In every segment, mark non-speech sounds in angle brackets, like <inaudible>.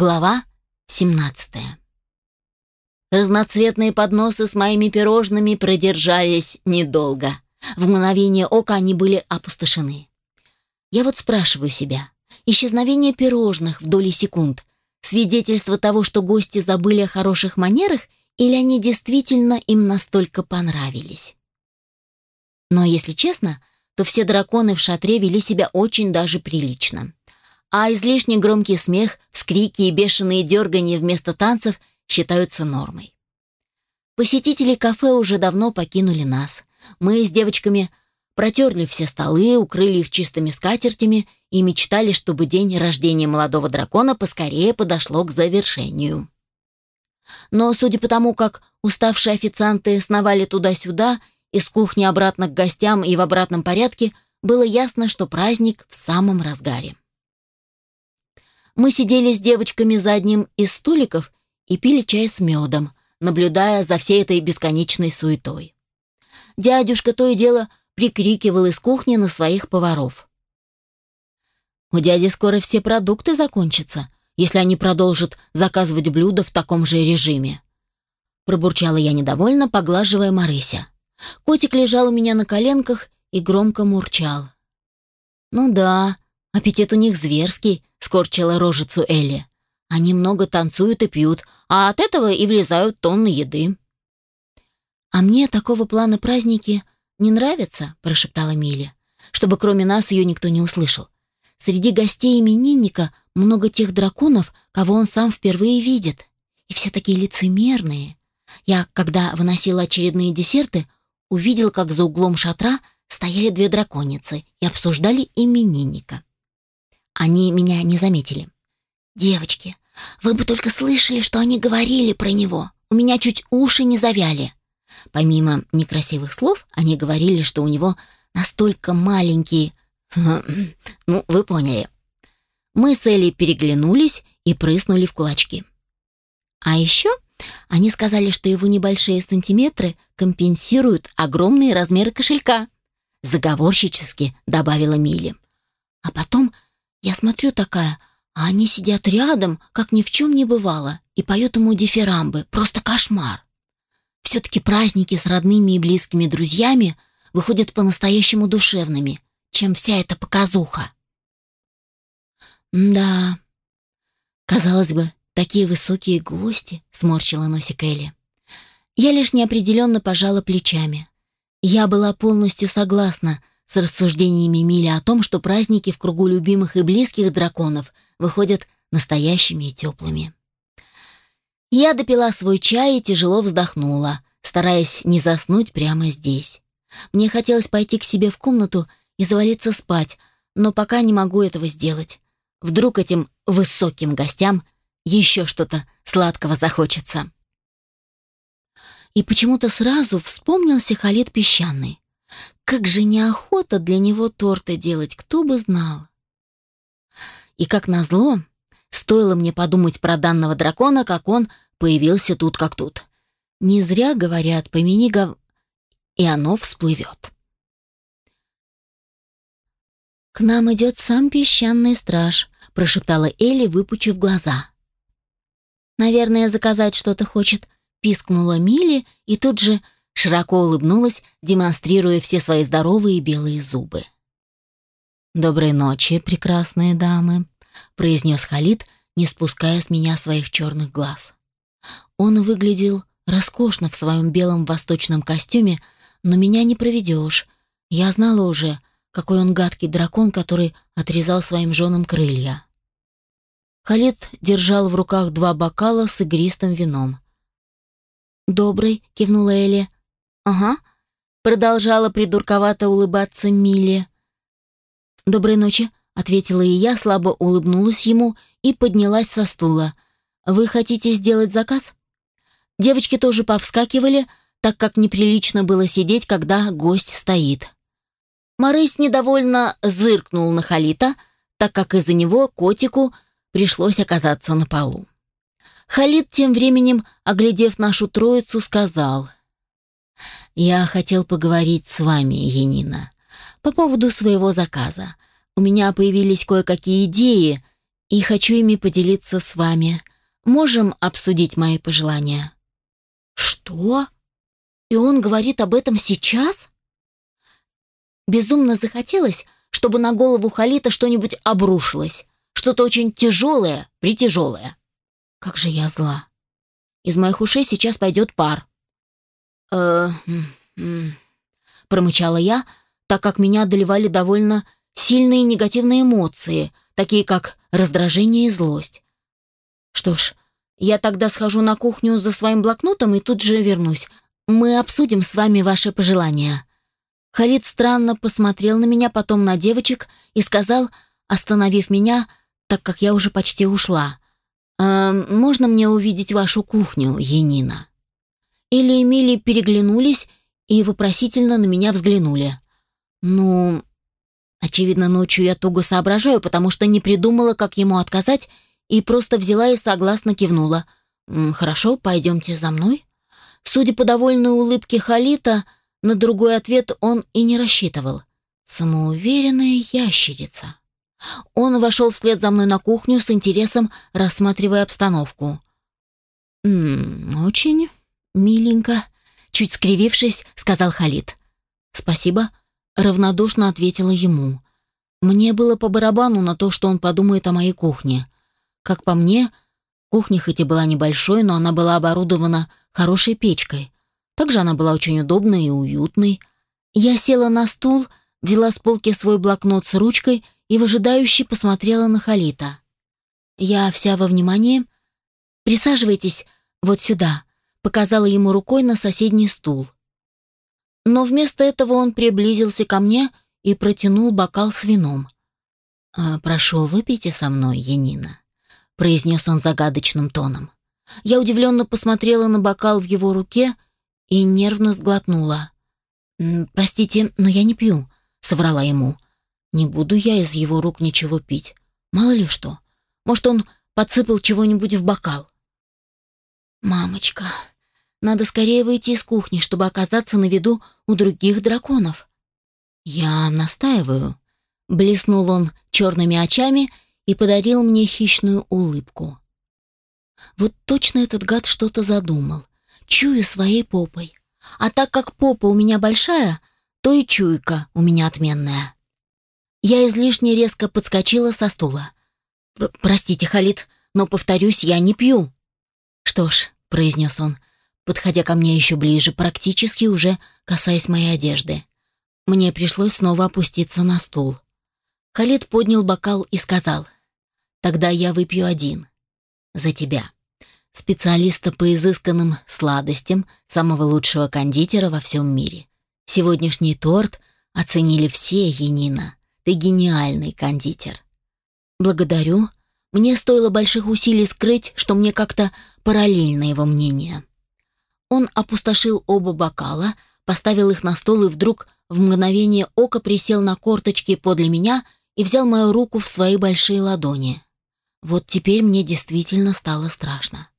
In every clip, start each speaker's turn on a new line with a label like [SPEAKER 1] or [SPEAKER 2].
[SPEAKER 1] Глава 17. Разноцветные подносы с моими пирожными продержались недолго. В мгновение ока они были опустошены. Я вот спрашиваю себя, исчезновение пирожных в доли секунд — свидетельство того, что гости забыли о хороших манерах, или они действительно им настолько понравились? Но, если честно, то все драконы в шатре вели себя очень даже прилично а излишне громкий смех, вскрики и бешеные дергания вместо танцев считаются нормой. Посетители кафе уже давно покинули нас. Мы с девочками протерли все столы, укрыли их чистыми скатертями и мечтали, чтобы день рождения молодого дракона поскорее подошло к завершению. Но, судя по тому, как уставшие официанты сновали туда-сюда, из кухни обратно к гостям и в обратном порядке, было ясно, что праздник в самом разгаре. Мы сидели с девочками за одним из столиков и пили чай с медом, наблюдая за всей этой бесконечной суетой. Дядюшка то и дело прикрикивал из кухни на своих поваров. «У дяди скоро все продукты закончатся, если они продолжат заказывать блюда в таком же режиме». Пробурчала я недовольно, поглаживая Марыся. Котик лежал у меня на коленках и громко мурчал. «Ну да, аппетит у них зверский», скорчила рожицу Элли. Они много танцуют и пьют, а от этого и влезают тонны еды. А мне такого плана праздники не нравятся, прошептала Миля, чтобы кроме нас ее никто не услышал. Среди гостей именинника много тех драконов, кого он сам впервые видит. И все такие лицемерные. Я, когда выносила очередные десерты, увидел, как за углом шатра стояли две драконицы и обсуждали именинника. Они меня не заметили. «Девочки, вы бы только слышали, что они говорили про него. У меня чуть уши не завяли». Помимо некрасивых слов, они говорили, что у него настолько маленькие... <clears throat> Ну, вы поняли. Мы с Элли переглянулись и прыснули в кулачки. А еще они сказали, что его небольшие сантиметры компенсируют огромные размеры кошелька. Заговорщически добавила Милли. А потом я смотрю такая, а они сидят рядом, как ни в чем не бывало, и поют ему дифирамбы. Просто кошмар. Все-таки праздники с родными и близкими друзьями выходят по-настоящему душевными, чем вся эта показуха. «Да, казалось бы, такие высокие гости», — сморщила носик Элли. Я лишь неопределенно пожала плечами. Я была полностью согласна с рассуждениями Мили о том, что праздники в кругу любимых и близких драконов выходят настоящими и теплыми. Я допила свой чай и тяжело вздохнула, стараясь не заснуть прямо здесь. Мне хотелось пойти к себе в комнату и завалиться спать, но пока не могу этого сделать. Вдруг этим высоким гостям еще что-то сладкого захочется. И почему-то сразу вспомнился Халид Песчаный. Как же неохота для него торты делать, кто бы знал. И как назло, стоило мне подумать про данного дракона, как он появился тут как тут. Не зря говорят, помяни гов... и оно всплывет. «К нам идет сам песчаный страж», — прошептала Элли, выпучив глаза. «Наверное, заказать что-то хочет», — пискнула Милли и тут же широко улыбнулась, демонстрируя все свои здоровые белые зубы. «Доброй ночи, прекрасные дамы», — произнес Халид, не спуская с меня своих черных глаз. Он выглядел роскошно в своем белом восточном костюме, но меня не проведешь. Я знала уже, какой он гадкий дракон, который отрезал своим женам крылья. Халид держал в руках два бокала с игристым вином. «Добрый», — кивнула Элли, — «Ага», — продолжала придурковато улыбаться Милли. «Доброй ночи», — ответила и я, слабо улыбнулась ему и поднялась со стула. «Вы хотите сделать заказ?» Девочки тоже повскакивали, так как неприлично было сидеть, когда гость стоит. Марысь недовольно зыркнул на Халита, так как из-за него котику пришлось оказаться на полу. Халид тем временем, оглядев нашу троицу, сказал — я хотел поговорить с вами, Енина, по поводу своего заказа. У меня появились кое-какие идеи, и хочу ими поделиться с вами. Можем обсудить мои пожелания». «Что? И он говорит об этом сейчас?» Безумно захотелось, чтобы на голову Халита что-нибудь обрушилось, что-то очень тяжелое, притяжелое. Как же я зла. Из моих ушей сейчас пойдет пар. Э промычала я, так как меня одолевали довольно сильные негативные эмоции, такие как раздражение и злость. Что ж, я тогда схожу на кухню за своим блокнотом и тут же вернусь. Мы обсудим с вами ваши пожелания. Халид странно посмотрел на меня, потом на девочек и сказал, остановив меня, так как я уже почти ушла. «Э, «Можно мне увидеть вашу кухню, Енина?» Или Эмили переглянулись и вопросительно на меня взглянули. «Ну...» Очевидно, ночью я туго соображаю, потому что не придумала, как ему отказать, и просто взяла и согласно кивнула. «Хорошо, пойдемте за мной». Судя по довольной улыбке Халита, на другой ответ он и не рассчитывал. Самоуверенная ящерица. Он вошел вслед за мной на кухню с интересом, рассматривая обстановку. «М -м, «Очень миленько», — чуть скривившись, сказал Халид. «Спасибо», — равнодушно ответила ему. Мне было по барабану на то, что он подумает о моей кухне. Как по мне, кухня хоть и была небольшой, но она была оборудована хорошей печкой. Также она была очень удобной и уютной. Я села на стул, взяла с полки свой блокнот с ручкой и выжидающе посмотрела на Халита. «Я вся во внимании. Присаживайтесь вот сюда», — показала ему рукой на соседний стул. Но вместо этого он приблизился ко мне и протянул бокал с вином. «А, «Прошу, выпейте со мной, Янина», — произнес он загадочным тоном. Я удивленно посмотрела на бокал в его руке и нервно сглотнула. «Простите, но я не пью», — соврала ему. Не буду я из его рук ничего пить. Мало ли что. Может, он подсыпал чего-нибудь в бокал. Мамочка, надо скорее выйти из кухни, чтобы оказаться на виду у других драконов. Я настаиваю. Блеснул он черными очами и подарил мне хищную улыбку. Вот точно этот гад что-то задумал. Чую своей попой. А так как попа у меня большая, то и чуйка у меня отменная. Я излишне резко подскочила со стула. «Простите, Халид, но, повторюсь, я не пью». «Что ж», — произнес он, подходя ко мне еще ближе, практически уже касаясь моей одежды. Мне пришлось снова опуститься на стул. Халид поднял бокал и сказал, «Тогда я выпью один. За тебя. Специалиста по изысканным сладостям, самого лучшего кондитера во всем мире. Сегодняшний торт оценили все, Енина. Ты гениальный кондитер. Благодарю. Мне стоило больших усилий скрыть, что мне как-то параллельно его мнение. Он опустошил оба бокала, поставил их на стол и вдруг в мгновение ока присел на корточки подле меня и взял мою руку в свои большие ладони. Вот теперь мне действительно стало страшно.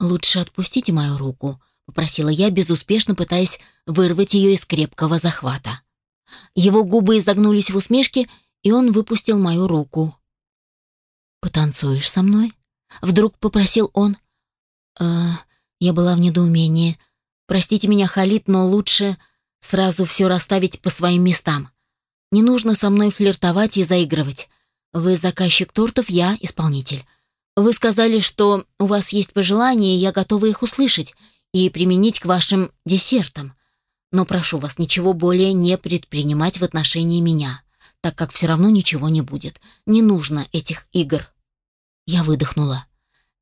[SPEAKER 1] «Лучше отпустите мою руку», — попросила я, безуспешно пытаясь вырвать ее из крепкого захвата. Его губы изогнулись в усмешке, и он выпустил мою руку. «Потанцуешь со мной?» Вдруг попросил он. «Э, я была в недоумении. Простите меня, Халид, но лучше сразу все расставить по своим местам. Не нужно со мной флиртовать и заигрывать. Вы заказчик тортов, я исполнитель. Вы сказали, что у вас есть пожелания, и я готова их услышать и применить к вашим десертам но прошу вас ничего более не предпринимать в отношении меня, так как все равно ничего не будет. Не нужно этих игр». Я выдохнула.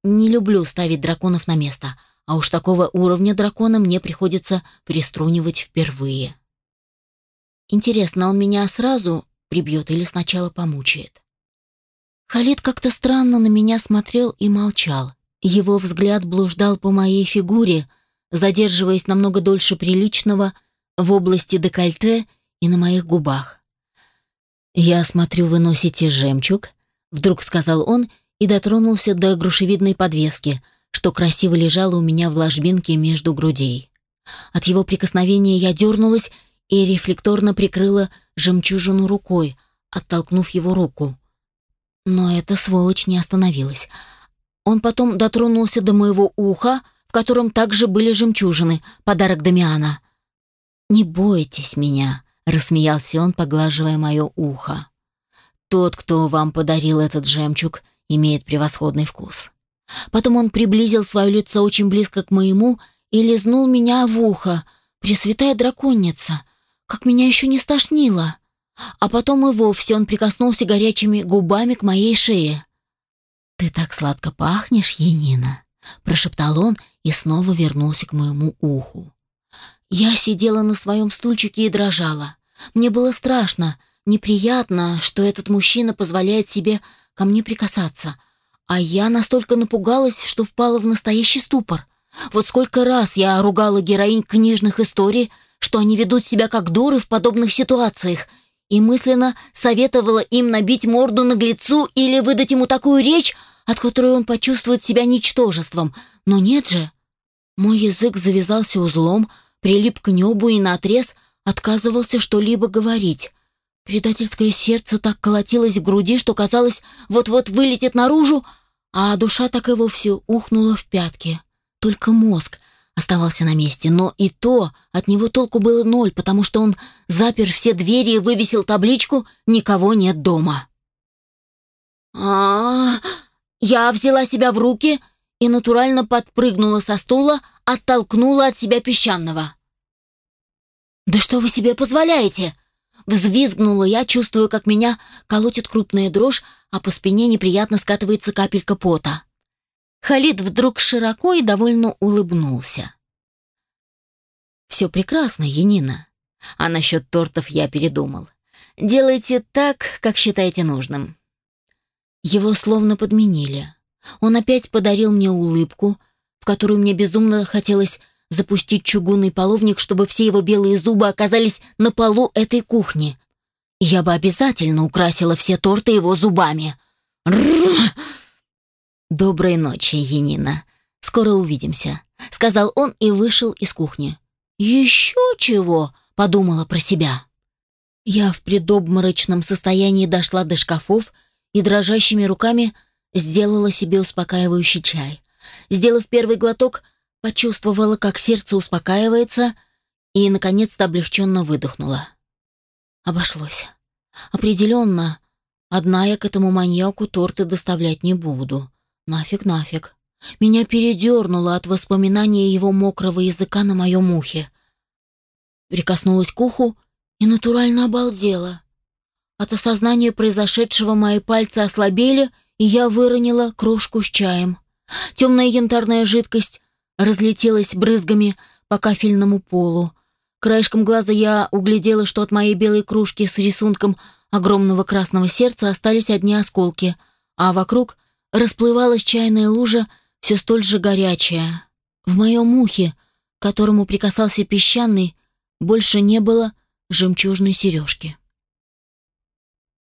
[SPEAKER 1] «Не люблю ставить драконов на место, а уж такого уровня дракона мне приходится приструнивать впервые». Интересно, он меня сразу прибьет или сначала помучает? Халид как-то странно на меня смотрел и молчал. Его взгляд блуждал по моей фигуре, задерживаясь намного дольше приличного в области декольте и на моих губах. «Я смотрю, вы носите жемчуг», — вдруг сказал он и дотронулся до грушевидной подвески, что красиво лежало у меня в ложбинке между грудей. От его прикосновения я дернулась и рефлекторно прикрыла жемчужину рукой, оттолкнув его руку. Но эта сволочь не остановилась. Он потом дотронулся до моего уха, в котором также были жемчужины, подарок Дамиана. «Не бойтесь меня», — рассмеялся он, поглаживая мое ухо. «Тот, кто вам подарил этот жемчуг, имеет превосходный вкус». Потом он приблизил свое лицо очень близко к моему и лизнул меня в ухо. Пресвятая драконица, как меня еще не стошнило. А потом и вовсе он прикоснулся горячими губами к моей шее. «Ты так сладко пахнешь, Енина», — прошептал он и снова вернулся к моему уху. Я сидела на своем стульчике и дрожала. Мне было страшно, неприятно, что этот мужчина позволяет себе ко мне прикасаться. А я настолько напугалась, что впала в настоящий ступор. Вот сколько раз я ругала героинь книжных историй, что они ведут себя как дуры в подобных ситуациях, и мысленно советовала им набить морду наглецу или выдать ему такую речь, от которой он почувствует себя ничтожеством. Но нет же. Мой язык завязался узлом, прилип к небу и наотрез отказывался что-либо говорить. Предательское сердце так колотилось в груди, что казалось, вот-вот вылетит наружу, а душа так и вовсе ухнула в пятки. Только мозг оставался на месте, но и то от него толку было ноль, потому что он запер все двери и вывесил табличку «Никого нет дома». а, Я взяла себя в руки и натурально подпрыгнула со стула, оттолкнула от себя песчаного. «Да что вы себе позволяете?» Взвизгнула я, чувствуя, как меня колотит крупная дрожь, а по спине неприятно скатывается капелька пота. Халид вдруг широко и довольно улыбнулся. «Все прекрасно, Янина. А насчет тортов я передумал. Делайте так, как считаете нужным». Его словно подменили. Он опять подарил мне улыбку, в которую мне безумно хотелось запустить чугунный половник, чтобы все его белые зубы оказались на полу этой кухни. Я бы обязательно украсила все торты его зубами. «Доброй ночи, Енина. Скоро увидимся», — сказал он и вышел из кухни. «Еще чего?» — подумала про себя. Я в предобморочном состоянии дошла до шкафов и дрожащими руками сделала себе успокаивающий чай. Сделав первый глоток, почувствовала, как сердце успокаивается и, наконец-то, облегченно выдохнула. Обошлось. Определенно, одна я к этому маньяку торты доставлять не буду. Нафиг, нафиг. Меня передернуло от воспоминания его мокрого языка на моем ухе. Прикоснулась к уху и натурально обалдела. От осознания произошедшего мои пальцы ослабели, и я выронила кружку с чаем. Темная янтарная жидкость разлетелась брызгами по кафельному полу. Краешком глаза я углядела, что от моей белой кружки с рисунком огромного красного сердца остались одни осколки, а вокруг расплывалась чайная лужа, все столь же горячая. В моем ухе, к которому прикасался песчаный, больше не было жемчужной сережки.